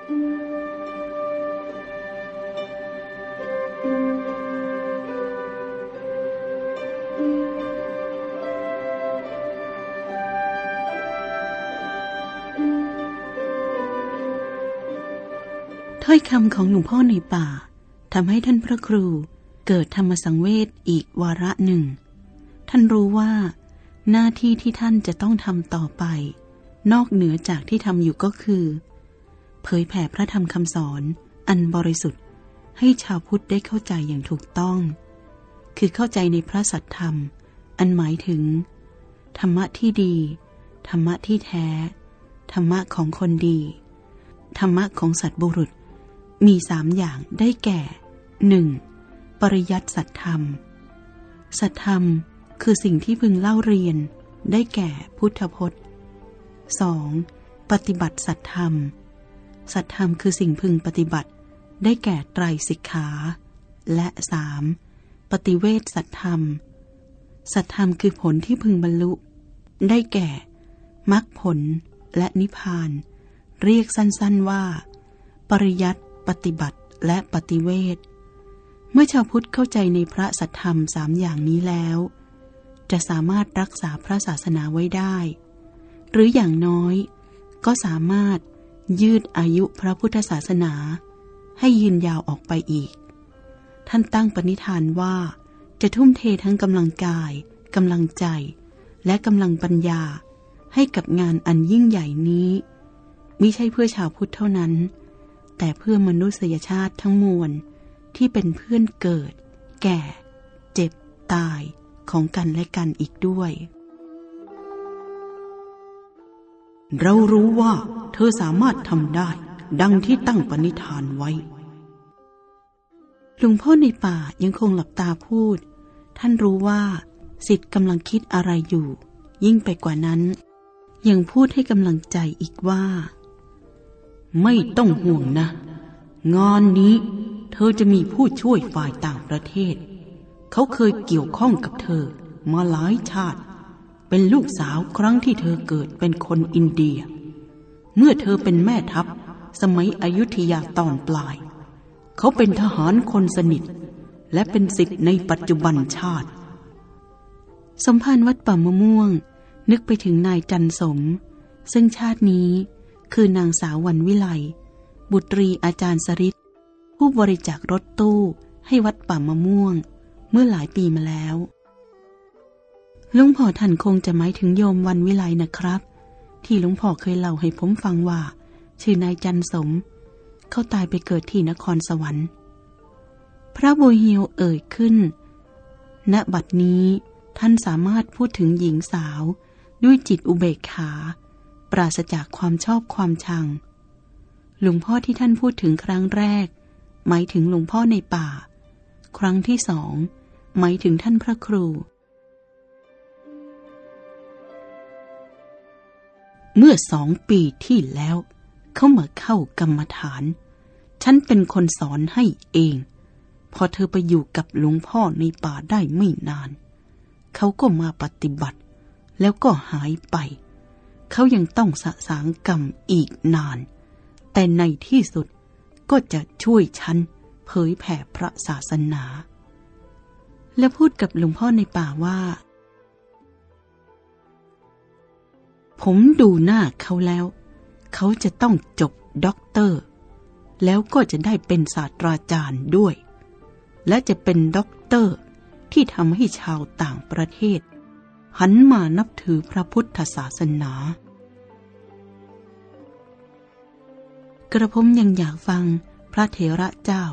ถ้อยคำของหลวงพ่อในป่าทำให้ท่านพระครูเกิดธรรมสังเวชอีกวาระหนึ่ง ท่านรู้ว่า หน้าที่ที่ท่านจะต้องทำต่อไป นอกเหนือจากที่ทำอยู่ก็คือ เผยแผ่พระธรรมคำสอน อันบริสุทธิ์ให้ชาวพุทธได้เข้าใจอย่างถูกต้อง คือเข้าใจในพระสัทธรรม อันหมายถึง ธรรมะที่ดี ธรรมะที่แท้ ธรรมะของคนดี ธรรมะของสัตบุรุษ มีสามอย่างได้แก่หนึ่งปริยัติสัตธรรม สัตธรรมคือสิ่งที่พึงเล่าเรียน ได้แก่พุทธพจน์ 2. ปฏิบัติสัตธรรม สัตธรรมคือสิ่งพึงปฏิบัติ ได้แก่ไตรสิกขา และ 3. ปฏิเวทสัตธรรม สัตธรรมคือผลที่พึงบรรลุ ได้แก่มรรคผลและนิพพาน เรียกสั้นๆว่า ปริยัติปฏิบัติและปฏิเวทเมื่อชาวพุทธเข้าใจในพระสัทธรรมสามอย่างนี้แล้ว จะสามารถรักษาพระศาสนาไว้ได้ หรืออย่างน้อยก็สามารถ ยืดอายุพระพุทธศาสนา ให้ยืนยาวออกไปอีก ท่านตั้งปณิธานว่าจะทุ่มเททั้งกำลังกายกำลังใจ และกำลังปัญญาให้กับงานอันยิ่งใหญ่นี้มิใช่เพื่อชาวพุทธเท่านั้น แต่เพื่อมนุษยชาติทั้งมวลที่เป็นเพื่อนเกิด แก่ เจ็บตายของกันและกันอีกด้วย เรารู้ว่าเธอสามารถทำได้ ดังที่ตั้งปณิธานไว้หลวงพ่อในป่ายังคงหลับตาพูด ท่านรู้ว่า สิทธิ์กำลังคิดอะไรอยู่ ยิ่งไปกว่านั้น ยังพูดให้กำลังใจอีกว่า ไม่ต้องห่วงนะ งานนี้ เธอจะมีผู้ช่วยฝ่ายต่างประเทศ เขาเคยเกี่ยวข้องกับเธอมาหลายชาติ เป็นลูกสาวครั้งที่เธอเกิดเป็นคนอินเดีย เมื่อเธอเป็นแม่ทัพ สมัยอยุธยาตอนปลาย เขาเป็นทหารคนสนิท และเป็นสิทธิ์ในปัจจุบันชาติ สมภารวัดป่ามะม่วง นึกไปถึงนายจันสม ซึ่งชาตินี้คือนางสาววันวิไล บุตรีอาจารย์สริศผู้บริจาครถตู้ให้วัดป่ามะม่วง เมื่อหลายปีมาแล้ว ลุงพ่อท่านคงจะหมายถึงโยมวันวิไลนะครับ ที่ลุงพ่อเคยเล่าให้ผมฟังว่า ชื่อนายจันสม เขาตายไปเกิดที่นครสวรรค์ พระบุญเฮียวเอ่ยขึ้น ณบัดนี้ท่านสามารถพูดถึงหญิงสาว ด้วยจิตอุเบกขา ปราศจากความชอบความชังหลวงพ่อที่ท่านพูดถึงครั้งแรก หมายถึงหลวงพ่อในป่า ครั้งที่สองหมายถึงท่านพระครู เมื่อสองปีที่แล้ว เขามาเข้ากรรมฐาน ฉันเป็นคนสอนให้เอง พอเธอไปอยู่กับหลวงพ่อในป่าได้ไม่นาน เขาก็มาปฏิบัติ แล้วก็หายไป เขายังต้องสะสางกรรมอีกนาน แต่ในที่สุดก็จะช่วยฉันเผยแผ่พระศาสนา และพูดกับหลวงพ่อในป่าว่า ผมดูหน้าเขาแล้ว เขาจะต้องจบด็อกเตอร์ แล้วก็จะได้เป็นศาสตราจารย์ด้วย และจะเป็นด็อกเตอร์ที่ทำให้ชาวต่างประเทศ หันมานับถือพระพุทธศาสนา กระผมยังอยากฟังพระเถระเจ้า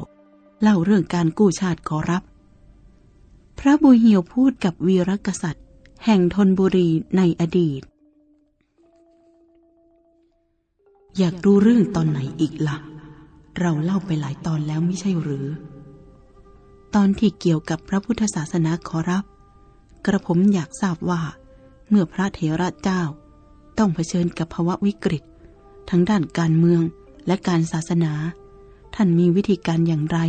เล่าเรื่องการกู้ชาติขอรับ พระบุญเหียวพูดกับวีรกษัตริย์ แห่งธนบุรีในอดีต อยากรู้เรื่องตอนไหนอีกละ่ะ เราเล่าไปหลายตอนแล้วไม่ใช่หรือ ตอนที่เกี่ยวกับพระพุทธศาสนาขอรับ กระผมอยากทราบว่า เมื่อพระเถระเจ้า ต้องเผชิญกับภาวะวิกฤต ทั้งด้านการเมืองและการศาสนา ท่านมีวิธีการอย่างไร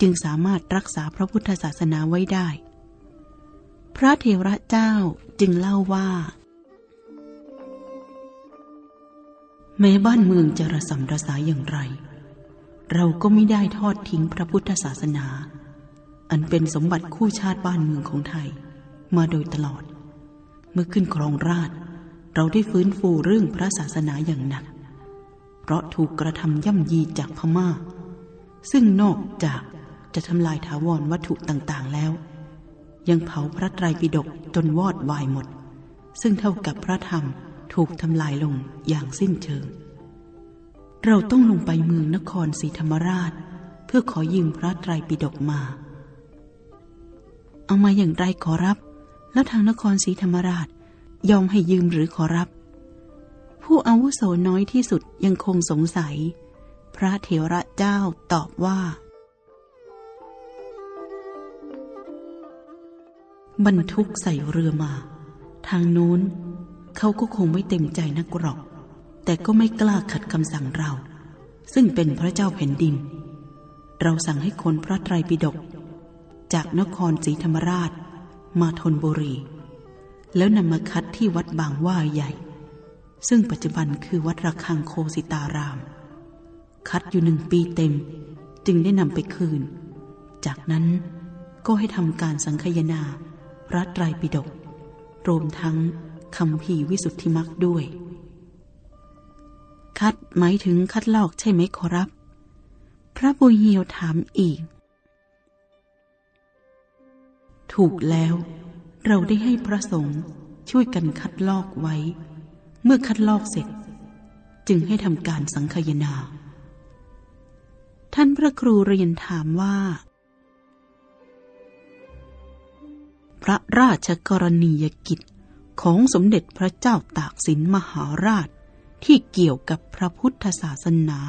จึงสามารถรักษาพระพุทธศาสนาไว้ได้ พระเทระเจ้าจึงเล่าว่า แม้บ้านเมืองจะระสำระสายอย่างไร เราก็ไม่ได้ทอดทิ้งพระพุทธศาสนา อันเป็นสมบัติคู่ชาติบ้านเมืองของไทย มาโดยตลอด เมื่อขึ้นครองราช เราได้ฟื้นฟูเรื่องพระศาสนาอย่างหนัก เพราะถูกกระทำย่ำยีจากพมา่า ซึ่งนอกจากจะทำลายถาวรวัตถุต่างๆแล้ว ยังเผาพระไตรปิฎกจนวอดวายหมด ซึ่งเท่ากับพระธรรม ถูกทำลายลงอย่างสิ้นเชิง เราต้องลงไปเมืองนครศรีธรรมราช เพื่อขอยืมพระไตรปิฎกมา เอามาอย่างไรขอรับ แล้วทางนครศรีธรรมราชยอมให้ยืมหรือขอรับ ผู้อาวุโสน้อยที่สุดยังคงสงสัย พระเถระเจ้าตอบว่า บรรทุกใส่เรือมา ทางนู้น เขาก็คงไม่เต็มใจนักหรอก แต่ก็ไม่กล้าขัดคำสั่งเรา ซึ่งเป็นพระเจ้าแผ่นดิน เราสั่งให้คนพระไตรปิฎกจากนครศรีธรรมราช มาทนบุรี แล้วนำมาคัดที่วัดบางว่าใหญ่ ซึ่งปัจจุบันคือวัดระฆังโคสิตาราม คัดอยู่หนึ่งปีเต็ม จึงได้นำไปคืน จากนั้นก็ให้ทำการสังคยนาพระไตรปิฎกรวมทั้ง คำพีวิสุทธิมักด้วย คัดหมายถึงคัดลอกใช่ไหมขอรับ พระบุญเฮียวถามอีก ถูกแล้ว เราได้ให้พระสงฆ์ช่วยกันคัดลอกไว้ เมื่อคัดลอกเสร็จ จึงให้ทำการสังคยนา ท่านพระครูเรียนถามว่า พระราชกรณียกิจ ของสมเด็จพระเจ้าตากสินมหาราช ที่เกี่ยวกับพระพุทธศาสนา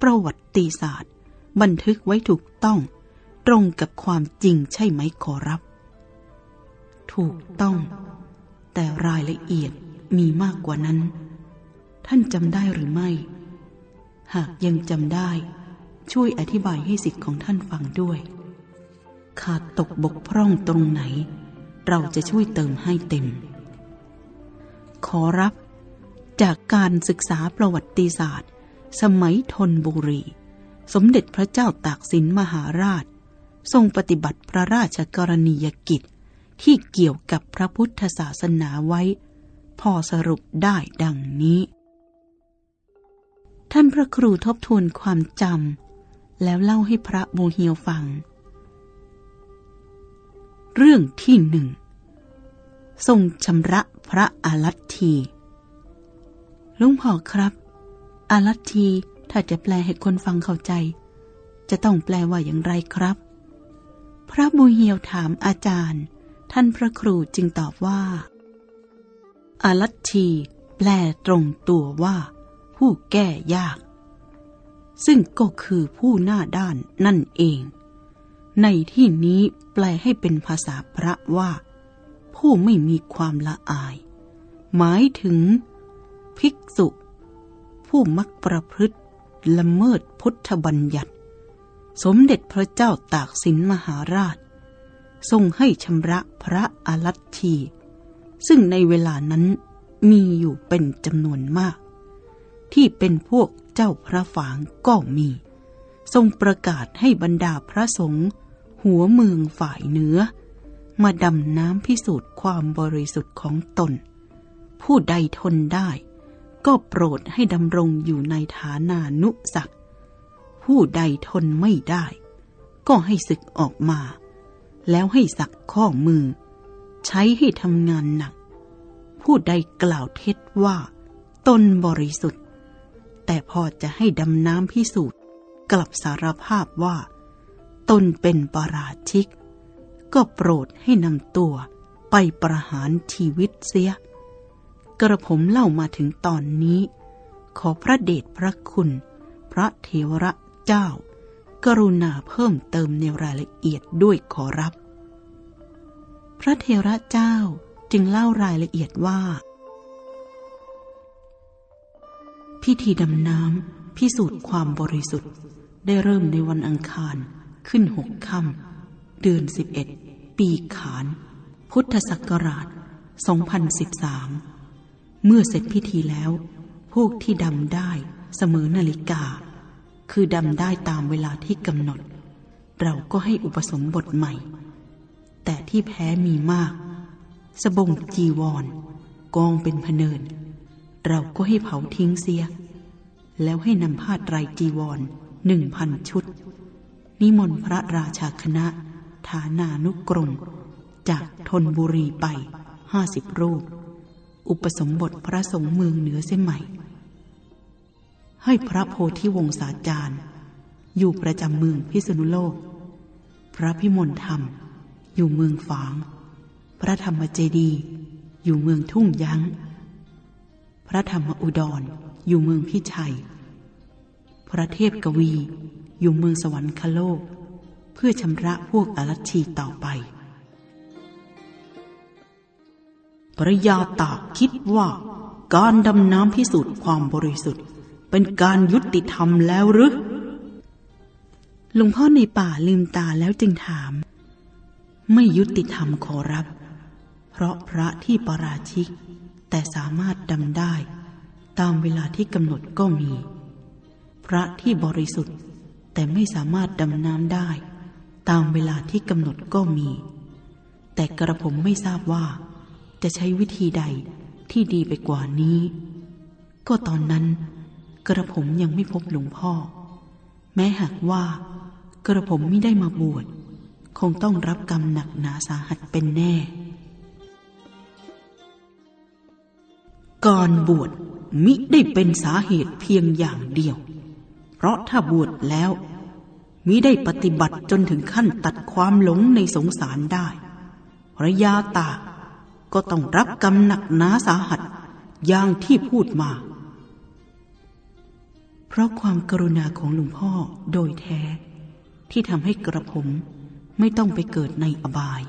ประวัติศาสตร์ บันทึกไว้ถูกต้อง ตรงกับความจริงใช่ไหมขอรับ ถูกต้อง แต่รายละเอียดมีมากกว่านั้น ท่านจำได้หรือไม่ หากยังจำได้ ช่วยอธิบายให้สิทธิ์ของท่านฟังด้วย ขาดตกบกพร่องตรงไหน เราจะช่วยเติมให้เต็ม ขอรับ จากการศึกษาประวัติศาสตร์ สมัยธนบุรี สมเด็จพระเจ้าตากสินมหาราช ทรงปฏิบัติพระราชกรณียกิจที่เกี่ยวกับพระพุทธศาสนาไว้ พอสรุปได้ดังนี้ ท่านพระครูทบทวนความจำแล้วเล่าให้พระโมเฮียวฟัง เรื่องที่หนึ่ง ทรงชำระพระอารัตทีลุงพ่อครับ อารัตทีถ้าจะแปลให้คนฟังเข้าใจ จะต้องแปลว่าอย่างไรครับ พระบุเฮียวถามอาจารย์ ท่านพระครูจึงตอบว่า อารัตทีแปลตรงตัวว่า ผู้แก้ยาก ซึ่งก็คือผู้หน้าด้านนั่นเอง ในที่นี้แปลให้เป็นภาษาพระว่า ผู้ไม่มีความละอาย หมายถึง ภิกษุ ผู้มักประพฤติละเมิดพุทธบัญญัติ สมเด็จพระเจ้าตากสินมหาราช ทรงให้ชำระพระอรัตทีซึ่งในเวลานั้นมีอยู่เป็นจำนวนมาก ที่เป็นพวกเจ้าพระฝางก็มี ทรงประกาศให้บรรดาพระสงฆ์หัวเมืองฝ่ายเหนือ มาดำน้ำพิสูจน์ความบริสุทธิ์ของตน ผู้ใดทนได้ ก็โปรดให้ดำรงอยู่ในฐานานุสักผู้ใดทนไม่ได้ ก็ให้ศึกออกมา แล้วให้สักข้อมือ ใช้ให้ทำงานหนัก ผู้ใดกล่าวเท็จว่า ตนบริสุทธิ์ แต่พอจะให้ดำน้ำพิสูจน์กลับสารภาพว่า ตนเป็นปราชิก ก็โปรดให้นำตัวไปประหารชีวิตเสีย กระผมเล่ามาถึงตอนนี้ ขอพระเดชพระคุณ พระเทวระเจ้า กรุณาเพิ่มเติมในรายละเอียดด้วยขอรับ พระเทระเจ้าจึงเล่ารายละเอียดว่า พิธีดำน้ำพิสูจน์ความบริสุทธิ์ได้เริ่มในวันอังคารขึ้นหกค่ำเดือนสิบเอ็ด ปีขาน พุทธศักราช 2013 เมื่อเสร็จพิธีแล้ว พวกที่ดำได้เสมอนาฬิกา คือดำได้ตามเวลาที่กำหนด เราก็ให้อุปสมบทใหม่ แต่ที่แพ้มีมาก สบงจีวร กองเป็นพเนิน เราก็ให้เผาทิ้งเสีย แล้วให้นำผ้าไตรจีวรหนึ่งพันชุด นิมนต์พระราชาคณะ ฐานานุกรม จากทนบุรีไปห้าสิบรูป อุปสมบทพระสงฆ์เมืองเหนือเส้นใหม่ ให้พระโพธิวงศาจารย์ อยู่ประจำเมืองพิษณุโลก พระพิมลธรรม อยู่เมืองฝาง พระธรรมเจดีย์อยู่เมืองทุ่งยั้ง พระธรรมอุดรอยู่เมืองพิชัย พระเทพกวี อยู่เมืองสวรรคโลก เพื่อชำระพวกอรัชีต่อไป ปริยาตากคิดว่า การดำน้ำพิสูจน์ความบริสุทธิ์ เป็นการยุติธรรมแล้วหรือหลวงพ่อในป่าลืมตาแล้วจึงถาม ไม่ยุติธรรมขอรับ เพราะพระที่ปราชิก แต่สามารถดำได้ ตามเวลาที่กำหนดก็มี พระที่บริสุทธิ์แต่ไม่สามารถดำน้ำได้ ตามเวลาที่กำหนดก็มี แต่กระผมไม่ทราบว่า จะใช้วิธีใดที่ดีไปกว่านี้ ก็ตอนนั้นกระผมยังไม่พบหลวงพ่อ แม้หากว่ากระผมไม่ได้มาบวชคงต้องรับกรรมหนักหนาสาหัสเป็นแน่การบวชมิได้เป็นสาเหตุเพียงอย่างเดียว เพราะถ้าบวชแล้ว มิได้ปฏิบัติจนถึงขั้นตัดความหลงในสงสารได้ระยาตา ก็ต้องรับกรรมหนักหนาสาหัสอย่างที่พูดมา เพราะความกรุณาของหลวงพ่อโดยแท้ ที่ทำให้กระผมไม่ต้องไปเกิดในอบาย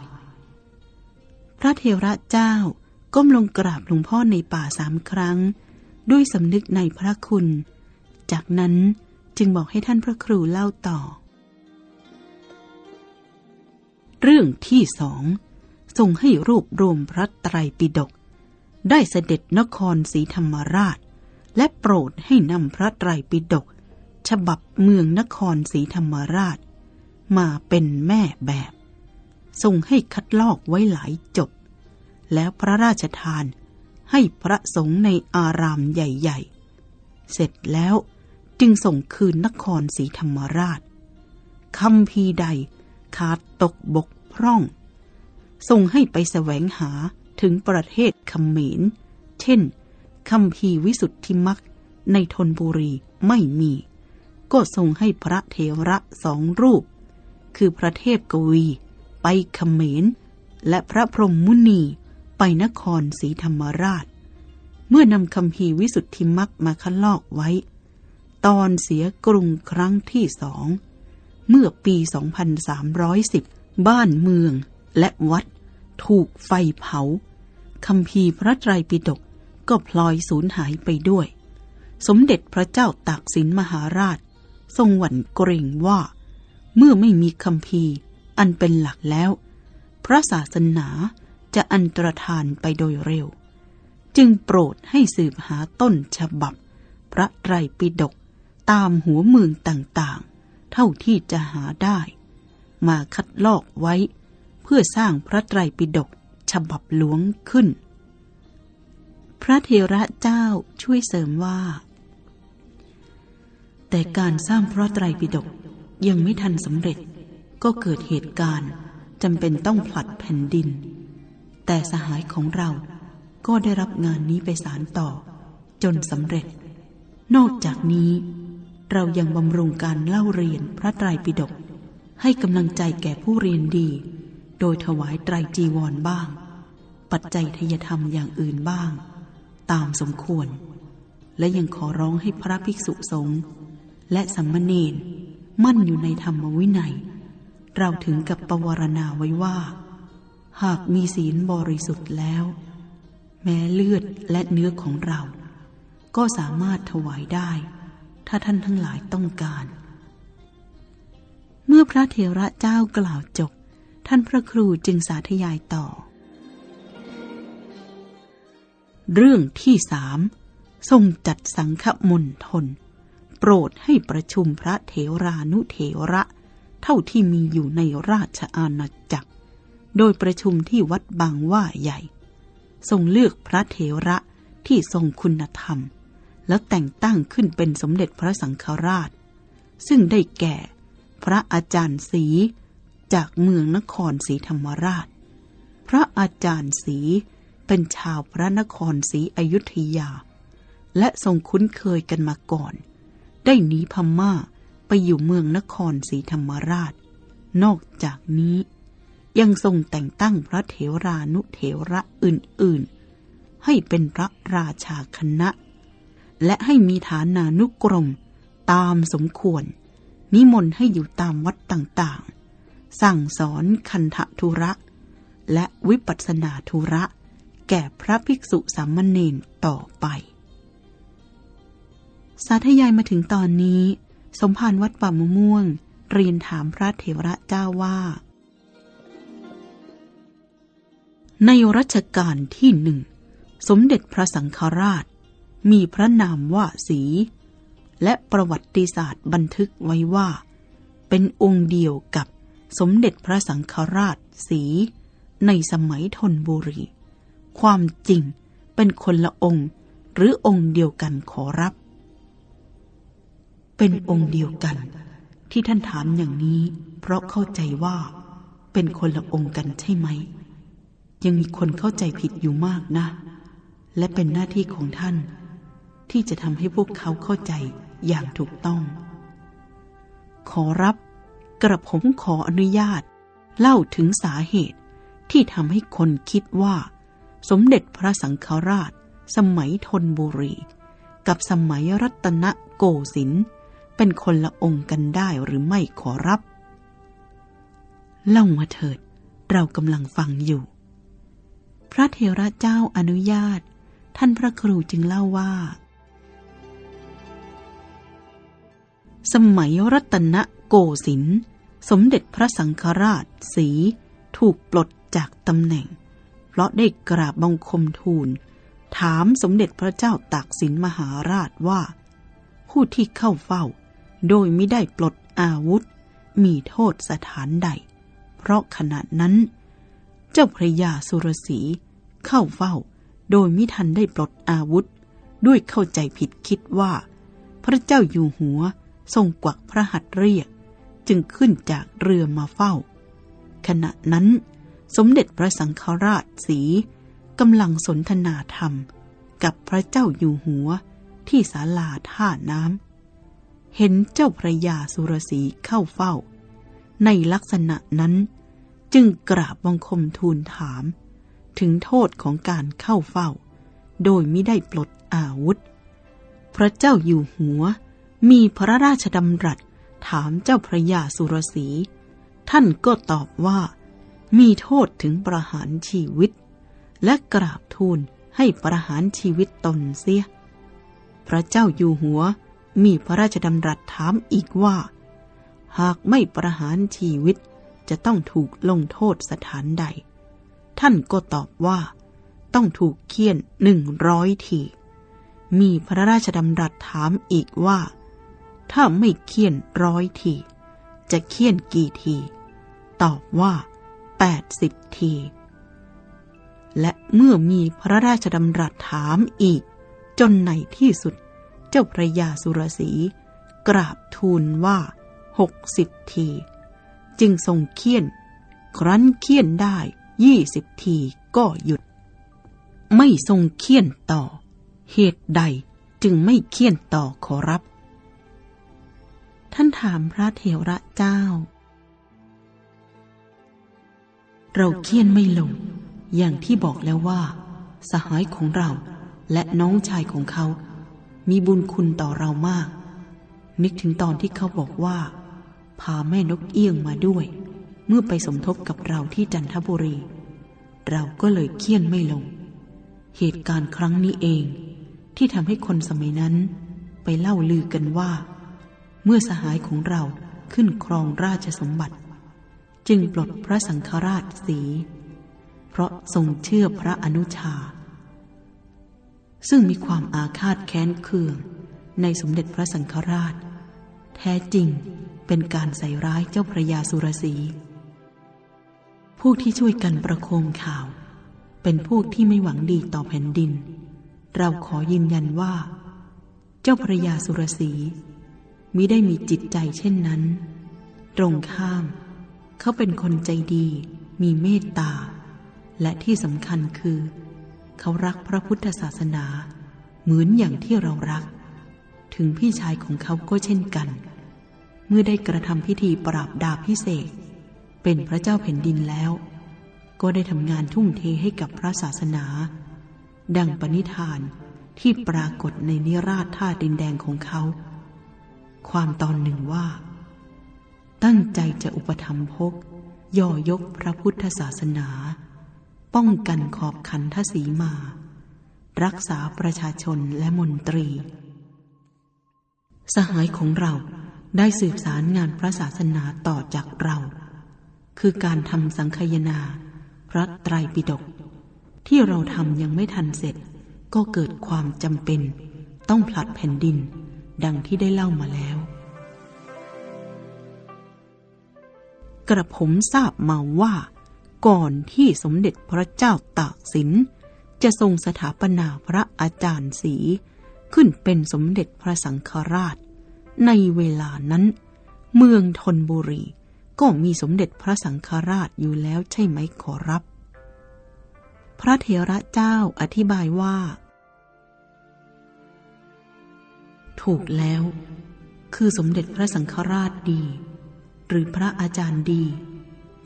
พระเทระเจ้าก้มลงกราบหลวงพ่อในป่าสามครั้ง ด้วยสำนึกในพระคุณ จากนั้นจึงบอกให้ท่านพระครูเล่าต่อ เรื่องที่สองทรงให้รวบรวมพระไตรปิฎกได้เสด็จนครศรีธรรมราช และโปรดให้นำพระไตรปิฎกฉบับเมืองนครศรีธรรมราช มาเป็นแม่แบบ ทรงให้คัดลอกไว้หลายจบ แล้วพระราชทานให้พระสงฆ์ในอารามใหญ่ ๆ เสร็จแล้วจึงส่งคืนนครศรีธรรมราชคำพีใดขาดตกบก พร่องทรงให้ไปแสวงหาถึงประเทศคำเขมร เช่นคำพีวิสุทธิมักในธนบุรีไม่มี ก็ทรงให้พระเทระสองรูป คือพระเทพกวี ไปคเขมร และพระพรหมมุนีไปนครศรีธรรมราช เมื่อนำคำพีวิสุทธิมักมาคัดลอกไว้ ตอนเสียกรุงครั้งที่สอง เมื่อปี 2310 บ้านเมือง และวัด ถูกไฟเผาคำพีพระไตรปิฎกก็พลอยสูญหายไปด้วย สมเด็จพระเจ้าตากสินมหาราช ทรงหวั่นเกรงว่า เมื่อไม่มีคำพีอันเป็นหลักแล้ว พระศาสนาจะอันตรธานไปโดยเร็ว จึงโปรดให้สืบหาต้นฉบับ พระไตรปิฎกตามหัวเมืองต่างๆ เท่าที่จะหาได้ มาคัดลอกไว้ เพื่อสร้างพระไตรปิฎกฉบับหลวงขึ้น พระเทระเจ้าช่วยเสริมว่า แต่การสร้างพระไตรปิฎกยังไม่ทันสำเร็จ ก็เกิดเหตุการณ์จำเป็นต้องผลัดแผ่นดิน แต่สหายของเราก็ได้รับงานนี้ไปสารต่อ จนสำเร็จ นอกจากนี้ เรายังบำรุงการเล่าเรียนพระไตรปิฎก ให้กำลังใจแก่ผู้เรียนดี โดยถวายไตรจีวรบ้าง ปัจจัยทยธรรมอย่างอื่นบ้าง ตามสมควร และยังขอร้องให้พระภิกษุสงฆ์และสัมมเนนมั่นอยู่ในธรรมวินัย เราถึงกับประวรณาไว้ว่า หากมีศีลบริสุทธิ์แล้ว แม้เลือดและเนื้อของเรา ก็สามารถถวายได้ ถ้าท่านทั้งหลายต้องการ เมื่อพระเทระเจ้ากล่าวจบ ท่านพระครูจึงสาธยายต่อ เรื่องที่สามทรงจัดสังฆมนทน โปรดให้ประชุมพระเถรานุเถระ เท่าที่มีอยู่ในราชอาณาจักร โดยประชุมที่วัดบางว่าใหญ่ ทรงเลือกพระเถระที่ทรงคุณธรรม แล้วแต่งตั้งขึ้นเป็นสมเด็จพระสังฆราช ซึ่งได้แก่ พระอาจารย์ศรีจากเมืองนครศรีธรรมราช พระอาจารย์ศรีเป็นชาวพระนครศรีอยุธยา และทรงคุ้นเคยกันมาก่อน ได้หนีพม่าไปอยู่เมืองนครศรีธรรมราช นอกจากนี้ยังทรงแต่งตั้งพระเถรานุเถระอื่นๆ ให้เป็นพระราชาคณะ และให้มีฐานานุกรมตามสมควร นิมนต์ให้อยู่ตามวัดต่างๆ สั่งสอนคันธทุระ และวิปัสสนาธุระ แก่พระภิกษุสามเณรต่อไป สาธยายมาถึงตอนนี้ สมภารวัดป่ามะม่วง เรียนถามพระเถระเจ้าว่า ในรัชกาลที่หนึ่ง สมเด็จพระสังฆราช มีพระนามว่าสี และประวัติศาสตร์บันทึกไว้ว่า เป็นองค์เดียวกับสมเด็จพระสังฆราชสี ในสมัยธนบุรี ความจริงเป็นคนละองค์หรือองค์เดียวกันขอรับ เป็นองค์เดียวกัน ที่ท่านถามอย่างนี้ เพราะเข้าใจว่าเป็นคนละองค์กันใช่ไหม ยังมีคนเข้าใจผิดอยู่มากนะ และเป็นหน้าที่ของท่าน ที่จะทำให้พวกเขาเข้าใจ อย่างถูกต้อง ขอรับกระผมขออนุญาต เล่าถึงสาเหตุที่ทำให้คนคิดว่า สมเด็จพระสังฆราช สมัยธนบุรี กับสมัยรัตนโกสินทร์เป็นคนละองค์กันได้หรือไม่ขอรับ เล่ามาเถิด เรากำลังฟังอยู่ พระเทระเจ้าอนุญาต ท่านพระครูจึงเล่าว่า สมัยรัตนโกสินทร์สมเด็จพระสังฆราชสีถูกปลดจากตำแหน่ง เพราะได้กราบบังคมทูล ถามสมเด็จพระเจ้าตากสินมหาราชว่า ผู้ที่เข้าเฝ้า โดยไม่ได้ปลดอาวุธ มีโทษสถานใด เพราะขณะนั้น เจ้าพระยาสุรสีเข้าเฝ้า โดยมิทันได้ปลดอาวุธ ด้วยเข้าใจผิดคิดว่า พระเจ้าอยู่หัว ทรงกวักพระหัตถ์เรียก จึงขึ้นจากเรือมาเฝ้า ขณะนั้นสมเด็จพระสังฆราชสีกำลังสนทนาธรรมกับพระเจ้าอยู่หัวที่ศาลาท่าน้ำ เห็นเจ้าพระยาสุรสีเข้าเฝ้า ในลักษณะนั้นจึงกราบบังคมทูลถาม ถึงโทษของการเข้าเฝ้า โดยไม่ได้ปลดอาวุธ พระเจ้าอยู่หัว มีพระราชดำรัสถามเจ้าพระยาสุรสี ท่านก็ตอบว่า มีโทษถึงประหารชีวิต และกราบทูลให้ประหารชีวิตตนเสีย พระเจ้าอยู่หัวมีพระราชดำรัสถามอีกว่า หากไม่ประหารชีวิตจะต้องถูกลงโทษสถานใด ท่านก็ตอบว่า ต้องถูกเคี่ยนหนึ่งร้อยที มีพระราชดำรัสถามอีกว่า ถ้าไม่เคี่ยนร้อยที จะเคี่ยนกี่ที ตอบว่าแปดสิบที และเมื่อมีพระราชดำรัสถามอีก จนในที่สุด เจ้าพระยาสุรสี กราบทูลว่าหกสิบที จึงทรงเคี่ยน ครั้นเคี่ยนได้ยี่สิบทีก็หยุด ไม่ทรงเคี่ยนต่อ เหตุใดจึงไม่เคี่ยนต่อขอรับ ท่านถามพระเถระเจ้า เราเคียนไม่ลง อย่างที่บอกแล้วว่า สหายของเราและน้องชายของเขา มีบุญคุณต่อเรามาก นึกถึงตอนที่เขาบอกว่า พาแม่นกเอี้ยงมาด้วย เมื่อไปสมทบกับเราที่จันทบุรี เราก็เลยเคียนไม่ลง เหตุการณ์ครั้งนี้เอง ที่ทำให้คนสมัยนั้น ไปเล่าลือกันว่า เมื่อสหายของเราขึ้นครองราชสมบัติ จึงปลดพระสังฆราชสี เพราะทรงเชื่อพระอนุชา ซึ่งมีความอาฆาตแค้นเคือง ในสมเด็จพระสังฆราช แท้จริงเป็นการใส่ร้ายเจ้าพระยาสุรสี พวกที่ช่วยกันประโคมข่าว เป็นพวกที่ไม่หวังดีต่อแผ่นดิน เราขอยืนยันว่า เจ้าพระยาสุรสี มิได้มีจิตใจเช่นนั้น ตรงข้าม เขาเป็นคนใจดี มีเมตตา และที่สำคัญคือ เขารักพระพุทธศาสนา เหมือนอย่างที่เรารัก ถึงพี่ชายของเขาก็เช่นกัน เมื่อได้กระทำพิธีปราบดาพิเศษ เป็นพระเจ้าแผ่นดินแล้ว ก็ได้ทำงานทุ่มเทให้กับพระศาสนา ดังปณิธานที่ปรากฏในนิราชท่าดินแดงของเขา ความตอนหนึ่งว่า ตั้งใจจะอุปถัมภกย่อยกพระพุทธศาสนา ป้องกันขอบขันทศีมา รักษาประชาชนและมนตรี สหายของเราได้สืบสารงานพระศาสนาต่อจากเรา คือการทำสังคยนา พระไตรปิฎกที่เราทำยังไม่ทันเสร็จ ก็เกิดความจำเป็น ต้องผลัดแผ่นดิน ดังที่ได้เล่ามาแล้ว กระผมทราบมาว่า ก่อนที่สมเด็จพระเจ้าตากสิน จะทรงสถาปนาพระอาจารย์ศรีขึ้นเป็นสมเด็จพระสังฆราช ในเวลานั้น เมืองธนบุรีก็มีสมเด็จพระสังฆราชอยู่แล้วใช่ไหมขอรับ พระเถระเจ้าอธิบายว่า ถูกแล้ว คือสมเด็จพระสังฆราชดี หรือพระอาจารย์ดี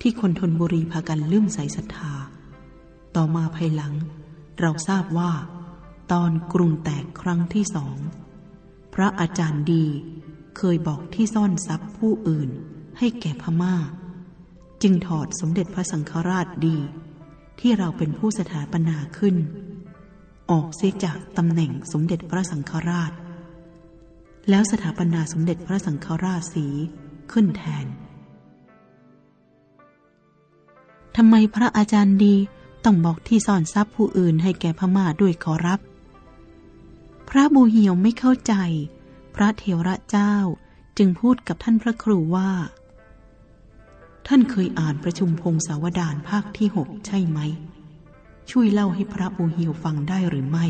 ที่คนทนบุรีพากันลืมใส่ศรัทธา ต่อมาภายหลัง เราทราบว่า ตอนกรุงแตกครั้งที่สอง พระอาจารย์ดีเคยบอกที่ซ่อนทรัพย์ผู้อื่นให้แก่พมา่า จึงถอดสมเด็จพระสังฆราชดี ที่เราเป็นผู้สถาปนาขึ้น ออกเสียจากตำแหน่งสมเด็จพระสังฆราช แล้วสถาปนาสมเด็จพระสังฆราชสีขึ้นแทน ทำไมพระอาจารย์ดีต้องบอกที่ซ่อนทรัพย์ผู้อื่นให้แก่พม่าด้วยขอรับ พระบูเหียวไม่เข้าใจ พระเทวระเจ้าจึงพูดกับท่านพระครูว่า ท่านเคยอ่านประชุมพงศาวดารภาคที่หกใช่ไหม ช่วยเล่าให้พระบูเหียวฟังได้หรือไม่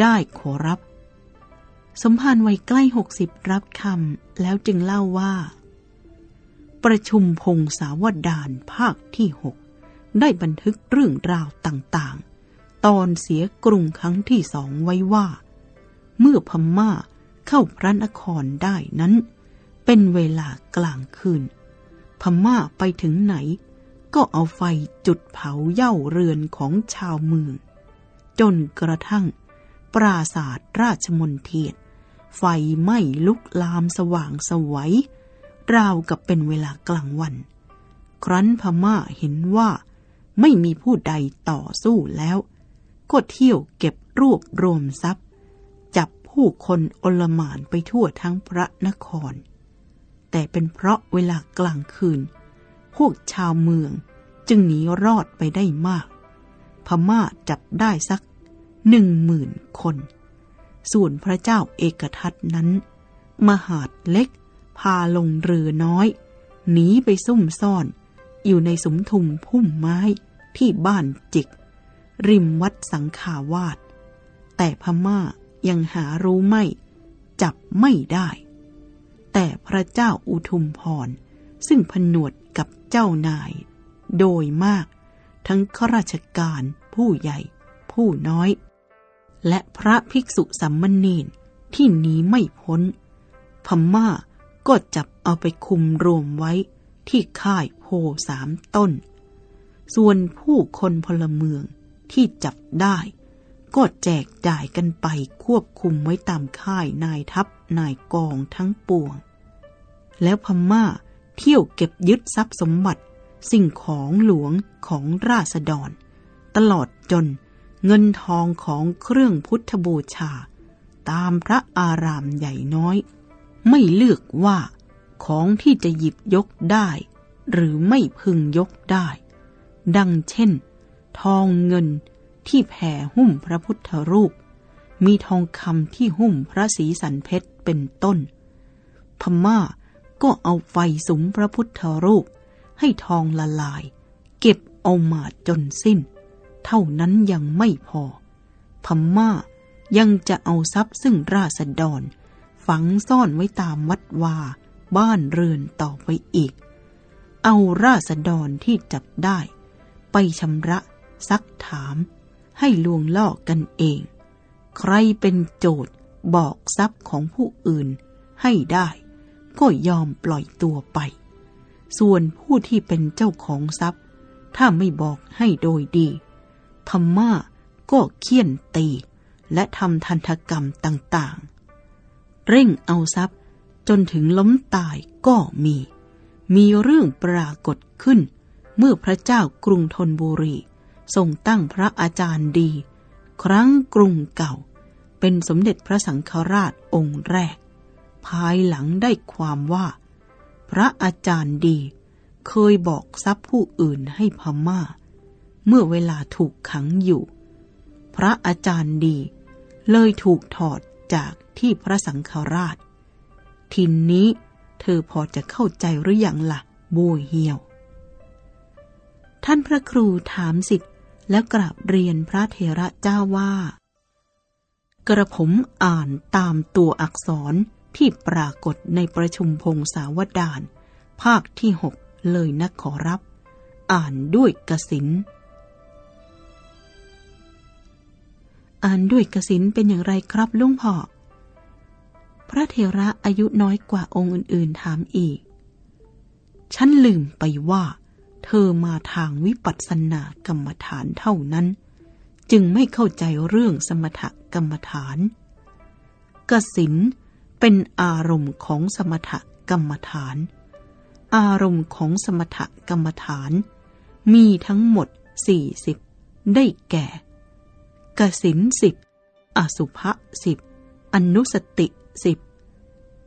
ได้ขอรับ สมภารวัยใกล้หกสิบรับคำแล้วจึงเล่าว่า ประชุมพงศาวดารภาคที่หกได้บันทึกเรื่องราวต่างๆ ตอนเสียกรุงครั้งที่สองไว้ว่า เมื่อพม่าเข้าพระนครได้นั้น เป็นเวลากลางคืน พม่าไปถึงไหน ก็เอาไฟจุดเผาเย่าเรือนของชาวเมือง จนกระทั่ง ปราศาสตร์ราชมนเทียน ไฟไหม้ลุกลามสว่างสวัยราวกับเป็นเวลากลางวัน ครั้นพม่าเห็นว่า ไม่มีผู้ใดต่อสู้แล้ว ก็เที่ยวเก็บรวบรวมทรัพย์ จับผู้คนอลหมานไปทั่วทั้งพระนคร แต่เป็นเพราะเวลากลางคืน พวกชาวเมืองจึงหนีรอดไปได้มาก พม่าจับได้สักหนึ่งหมื่นคน ส่วนพระเจ้าเอกทัตนั้น มหาดเล็ก พาลงเรือน้อย หนีไปซุ่มซ่อน อยู่ในสมทุมพุ่มไม้ที่บ้านจิก ริมวัดสังขาวาสแต่พม่ายังหารู้ไม่ จับไม่ได้ แต่พระเจ้าอุทุมพร ซึ่งผนวดกับเจ้านาย โดยมาก ทั้งข้าราชการผู้ใหญ่ ผู้น้อย และพระภิกษุสัมมณีนที่หนีไม่พ้น พม่าก็จับเอาไปคุมรวมไว้ที่ค่ายโพสามต้น ส่วนผู้คนพลเมืองที่จับได้ ก็แจกจ่ายกันไปควบคุมไว้ตามค่ายนายทัพนายกองทั้งปวง แล้วพม่าเที่ยวเก็บยึดทรัพย์สมบัติ สิ่งของหลวงของราษฎร ตลอดจน เงินทองของเครื่องพุทธบูชา ตามพระอารามใหญ่น้อย ไม่เลือกว่าของที่จะหยิบยกได้ หรือไม่พึงยกได้ ดังเช่น ทองเงินที่แผ่หุ้มพระพุทธรูป มีทองคำที่หุ้มพระศรีสันเพชรเป็นต้น พม่าก็เอาไฟสุมพระพุทธรูป ให้ทองละลาย เก็บเอามาจนสิ้น เท่านั้นยังไม่พอ พม่ายังจะเอาทรัพย์ซึ่งราษฎร ฝังซ่อนไว้ตามวัดวา บ้านเรือนต่อไปอีก เอาราษฎรที่จับได้ ไปชำระซักถาม ให้ลวงล่อกันเอง ใครเป็นโจทย์บอกทรัพย์ของผู้อื่นให้ได้ ก็ยอมปล่อยตัวไป ส่วนผู้ที่เป็นเจ้าของทรัพย์ ถ้าไม่บอกให้โดยดี พม่าก็เคี่ยนตี และทำทันธกรรมต่างๆ เร่งเอาทรัพย์จนถึงล้มตายก็มี มีเรื่องปรากฏขึ้น เมื่อพระเจ้ากรุงธนบุรีทรงตั้งพระอาจารย์ดี ครั้งกรุงเก่า เป็นสมเด็จพระสังฆราชองค์แรก ภายหลังได้ความว่า พระอาจารย์ดี เคยบอกทรัพย์ผู้อื่นให้พม่า เมื่อเวลาถูกขังอยู่ พระอาจารย์ดี เลยถูกถอดจากที่พระสังฆราชทินนี้เธอพอจะเข้าใจหรืออยังละ่ะบัวเหี่ยว ท่านพระครูถามสิทธิ์แล้วกราบเรียนพระเถระเจ้าว่า กระผมอ่านตามตัวอักษรที่ปรากฏในประชุมพงสาวดารภาคที่หกเลยนะขอรับ อ่านด้วยกสิน อ่านด้วยกสินเป็นอย่างไรครับลุงพ่อ พระเถระอายุน้อยกว่าองค์อื่นๆถามอีก ฉันลืมไปว่า เธอมาทางวิปัสสนากรรมฐานเท่านั้น จึงไม่เข้าใจเรื่องสมถกรรมฐาน กสินเป็นอารมณ์ของสมถกรรมฐาน อารมณ์ของสมถกรรมฐาน มีทั้งหมดสี่สิบได้แก่ กสินสิบ อสุภะสิบ อนุสติสิบ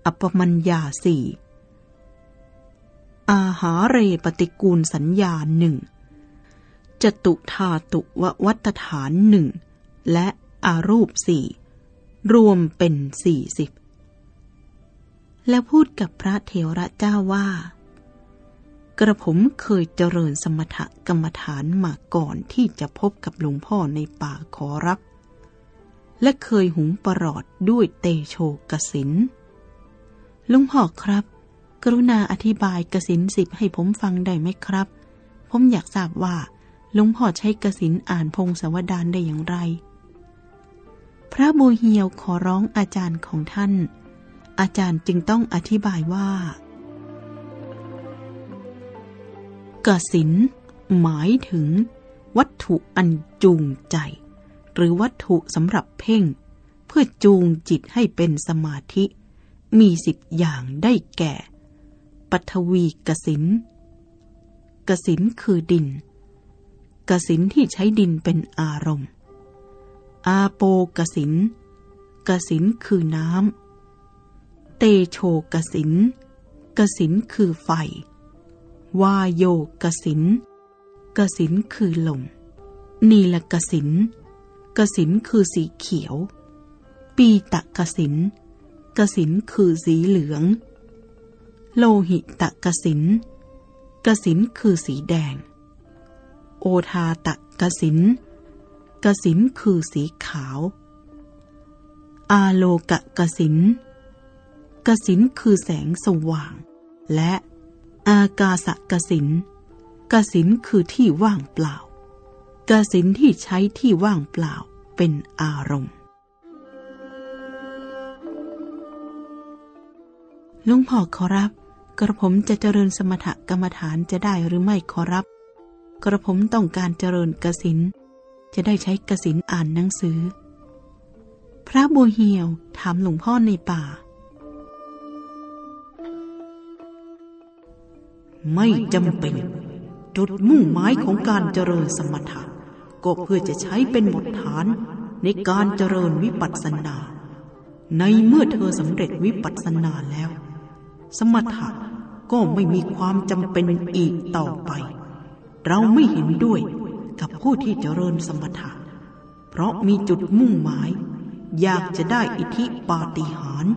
อัปมัญญาสี่ อาหาเรปฏิกูลสัญญาหนึ่ง จตุธาตุววัตฐานหนึ่ง และอารูปสี่ รวมเป็นสี่สิบ แล้วพูดกับพระเทระเจ้าว่า กระผมเคยเจริญสมถกรรมฐานมาก่อนที่จะพบกับหลวงพ่อในป่าขอรับ และเคยหุงประหลอดด้วยเตโชกสินลุงพ่อครับ กรุณาอธิบายกสินสิบให้ผมฟังได้ไหมครับ ผมอยากทราบว่าลุงพ่อใช้กสินอ่านพงศวดารได้อย่างไร พระบูเฮียวขอร้องอาจารย์ของท่าน อาจารย์จึงต้องอธิบายว่า กสินหมายถึง วัตถุอันจูงใจ หรือวัตถุสำหรับเพ่ง เพื่อจูงจิตให้เป็นสมาธิ มีสิบอย่างได้แก่ ปัทวีกสินกสินคือดิน กสินที่ใช้ดินเป็นอารมณ์ อาโปกสินกสินคือน้ำ เตโชกสินกสินคือไฟ วาโยกสินกสินคือลมนีลกสินกสินคือสีเขียว ปีตะกสินกสินคือสีเหลือง โลหิตะกสินกสินคือสีแดง โอทาตะกสินกสินคือสีขาว อาโลกะกสินกสินคือแสงสว่าง และ อากาศกสินกสินคือที่ว่างเปล่ากสินที่ใช้ที่ว่างเปล่าเป็นอารมณ์ลุงพ่อขอรับ กระผมจะเจริญสมถกรรมฐานจะได้หรือไม่ขอรับ กระผมต้องการเจริญกสินจะได้ใช้กสินอ่านหนังสือ พระบัวเหียวถามหลวงพ่อในป่า ไม่จำเป็น จุดมุ่งหมายของการเจริญสมถะก็เพื่อจะใช้เป็นบทฐานในการเจริญวิปัสสนา ในเมื่อเธอสำเร็จวิปัสสนาแล้ว สมถะก็ไม่มีความจำเป็นอีกต่อไป เราไม่เห็นด้วยกับผู้ที่เจริญสมถะ เพราะมีจุดมุ่งหมาย อยากจะได้อิทธิปาฏิหาริย์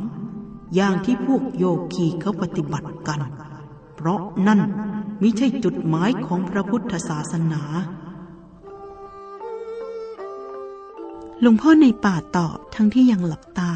อย่างที่พวกโยคีเขาปฏิบัติกัน เพราะนั่นมิใช่จุดหมายของพระพุทธศาสนา หลวงพ่อในป่าตอบทั้งที่ยังหลับตา